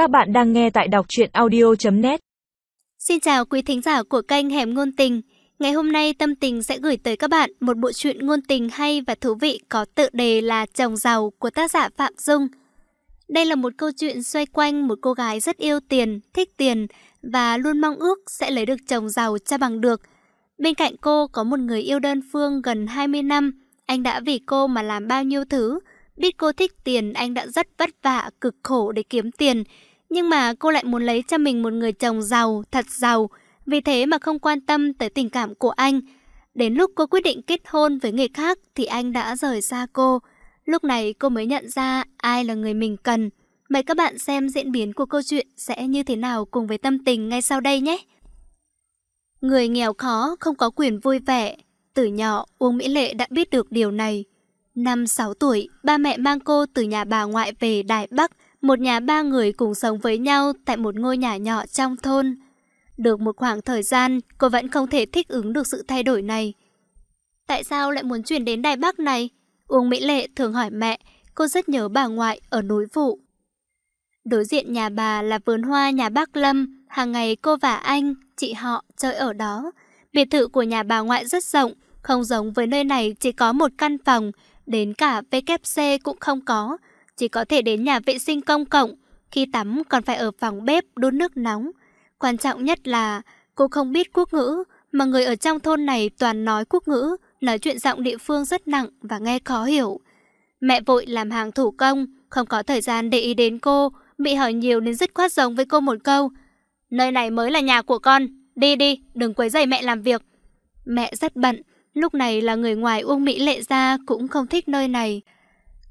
Các bạn đang nghe tại đọc truyện audio.net Xin chào quý thính giả của kênh Hẻm Ngôn Tình. Ngày hôm nay Tâm Tình sẽ gửi tới các bạn một bộ truyện ngôn tình hay và thú vị có tựa đề là Chồng Giàu của tác giả Phạm Dung. Đây là một câu chuyện xoay quanh một cô gái rất yêu tiền, thích tiền và luôn mong ước sẽ lấy được chồng giàu cho bằng được. Bên cạnh cô có một người yêu đơn phương gần 20 năm, anh đã vì cô mà làm bao nhiêu thứ, Biết cô thích tiền, anh đã rất vất vả, cực khổ để kiếm tiền. Nhưng mà cô lại muốn lấy cho mình một người chồng giàu, thật giàu. Vì thế mà không quan tâm tới tình cảm của anh. Đến lúc cô quyết định kết hôn với người khác thì anh đã rời xa cô. Lúc này cô mới nhận ra ai là người mình cần. Mời các bạn xem diễn biến của câu chuyện sẽ như thế nào cùng với tâm tình ngay sau đây nhé. Người nghèo khó không có quyền vui vẻ. Từ nhỏ, Uông Mỹ Lệ đã biết được điều này. Năm 6 tuổi, ba mẹ mang cô từ nhà bà ngoại về Đài Bắc, một nhà ba người cùng sống với nhau tại một ngôi nhà nhỏ trong thôn. Được một khoảng thời gian, cô vẫn không thể thích ứng được sự thay đổi này. Tại sao lại muốn chuyển đến Đài Bắc này? Uông Mỹ Lệ thường hỏi mẹ, cô rất nhớ bà ngoại ở núi Vụ. Đối diện nhà bà là vườn hoa nhà bác Lâm, hàng ngày cô và anh, chị họ chơi ở đó. Biệt thự của nhà bà ngoại rất rộng, không giống với nơi này chỉ có một căn phòng, Đến cả WC cũng không có, chỉ có thể đến nhà vệ sinh công cộng, khi tắm còn phải ở phòng bếp đun nước nóng. Quan trọng nhất là cô không biết quốc ngữ, mà người ở trong thôn này toàn nói quốc ngữ, nói chuyện giọng địa phương rất nặng và nghe khó hiểu. Mẹ vội làm hàng thủ công, không có thời gian để ý đến cô, bị hỏi nhiều nên dứt khoát giống với cô một câu. Nơi này mới là nhà của con, đi đi, đừng quấy rầy mẹ làm việc. Mẹ rất bận, Lúc này là người ngoài Uông Mỹ Lệ ra cũng không thích nơi này.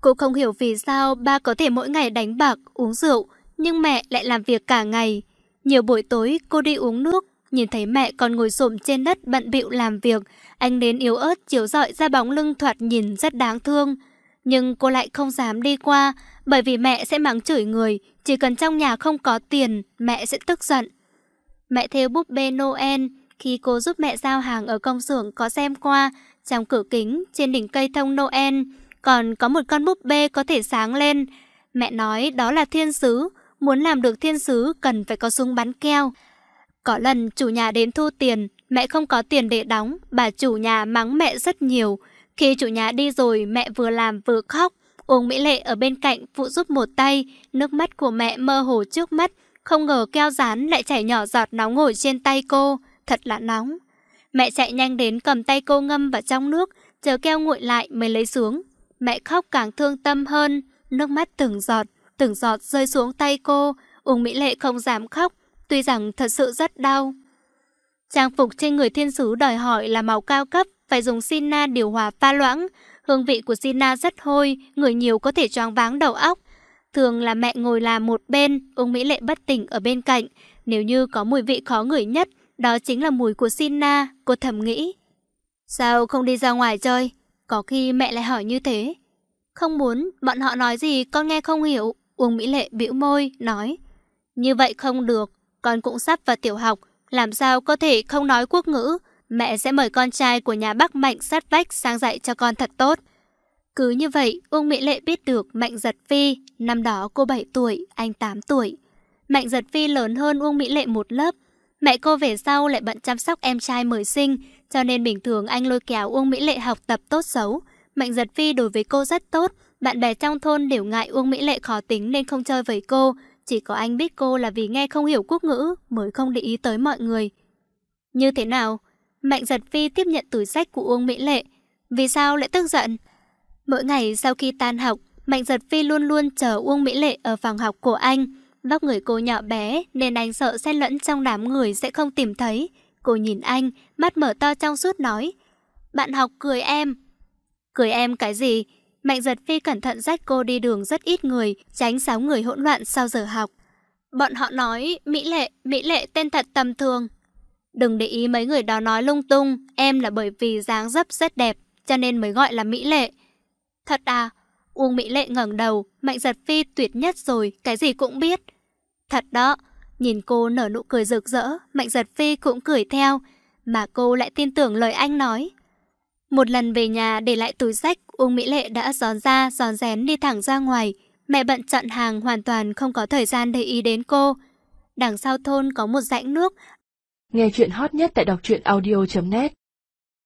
Cô không hiểu vì sao ba có thể mỗi ngày đánh bạc, uống rượu, nhưng mẹ lại làm việc cả ngày. Nhiều buổi tối cô đi uống nước, nhìn thấy mẹ còn ngồi xổm trên đất bận bịu làm việc, anh đến yếu ớt chiếu rọi ra bóng lưng thoạt nhìn rất đáng thương. Nhưng cô lại không dám đi qua, bởi vì mẹ sẽ mắng chửi người, chỉ cần trong nhà không có tiền, mẹ sẽ tức giận. Mẹ theo búp bê Noel, khi cô giúp mẹ giao hàng ở công xưởng có xem qua, trong cửa kính, trên đỉnh cây thông Noel, còn có một con búp bê có thể sáng lên. Mẹ nói đó là thiên sứ, muốn làm được thiên sứ cần phải có súng bắn keo. Có lần chủ nhà đến thu tiền, mẹ không có tiền để đóng, bà chủ nhà mắng mẹ rất nhiều. Khi chủ nhà đi rồi, mẹ vừa làm vừa khóc. Uông Mỹ Lệ ở bên cạnh phụ giúp một tay, nước mắt của mẹ mơ hồ trước mắt, không ngờ keo dán lại chảy nhỏ giọt nóng ngồi trên tay cô thật là nóng. Mẹ chạy nhanh đến cầm tay cô ngâm vào trong nước, chờ keo nguội lại mới lấy xuống. Mẹ khóc càng thương tâm hơn, nước mắt từng giọt, từng giọt rơi xuống tay cô. Uông Mỹ Lệ không dám khóc, tuy rằng thật sự rất đau. Trang phục trên người thiên sứ đòi hỏi là màu cao cấp, phải dùng Sina điều hòa pha loãng. Hương vị của Sina rất hôi, người nhiều có thể choáng váng đầu óc. Thường là mẹ ngồi là một bên, Ung Mỹ Lệ bất tỉnh ở bên cạnh. Nếu như có mùi vị khó ngửi nhất, đó chính là mùi của Sina, cô thầm nghĩ. Sao không đi ra ngoài chơi? Có khi mẹ lại hỏi như thế. Không muốn, bọn họ nói gì con nghe không hiểu. Uông Mỹ Lệ bĩu môi, nói. Như vậy không được, con cũng sắp vào tiểu học. Làm sao có thể không nói quốc ngữ? Mẹ sẽ mời con trai của nhà bác Mạnh sát vách sang dạy cho con thật tốt. Cứ như vậy, Uông Mỹ Lệ biết được Mạnh Giật Phi, năm đó cô 7 tuổi, anh 8 tuổi. Mạnh Giật Phi lớn hơn Uông Mỹ Lệ một lớp, Mẹ cô về sau lại bận chăm sóc em trai mới sinh, cho nên bình thường anh lôi kéo Uông Mỹ Lệ học tập tốt xấu. Mạnh giật phi đối với cô rất tốt, bạn bè trong thôn đều ngại Uông Mỹ Lệ khó tính nên không chơi với cô. Chỉ có anh biết cô là vì nghe không hiểu quốc ngữ mới không để ý tới mọi người. Như thế nào? Mạnh giật phi tiếp nhận túi sách của Uông Mỹ Lệ. Vì sao lại tức giận? Mỗi ngày sau khi tan học, Mạnh giật phi luôn luôn chờ Uông Mỹ Lệ ở phòng học của anh. Vóc người cô nhỏ bé nên anh sợ xen lẫn trong đám người sẽ không tìm thấy. Cô nhìn anh, mắt mở to trong suốt nói. Bạn học cười em. Cười em cái gì? Mạnh giật phi cẩn thận dắt cô đi đường rất ít người, tránh sáu người hỗn loạn sau giờ học. Bọn họ nói, Mỹ Lệ, Mỹ Lệ tên thật tầm thường. Đừng để ý mấy người đó nói lung tung, em là bởi vì dáng dấp rất đẹp, cho nên mới gọi là Mỹ Lệ. Thật à, Uông Mỹ Lệ ngẩng đầu, Mạnh Giật Phi tuyệt nhất rồi, cái gì cũng biết. Thật đó, nhìn cô nở nụ cười rực rỡ, Mạnh Giật Phi cũng cười theo, mà cô lại tin tưởng lời anh nói. Một lần về nhà để lại túi sách, Uông Mỹ Lệ đã gión ra, gión rén đi thẳng ra ngoài. Mẹ bận chọn hàng hoàn toàn không có thời gian để ý đến cô. Đằng sau thôn có một rãnh nước. Nghe chuyện hot nhất tại đọc truyện audio.net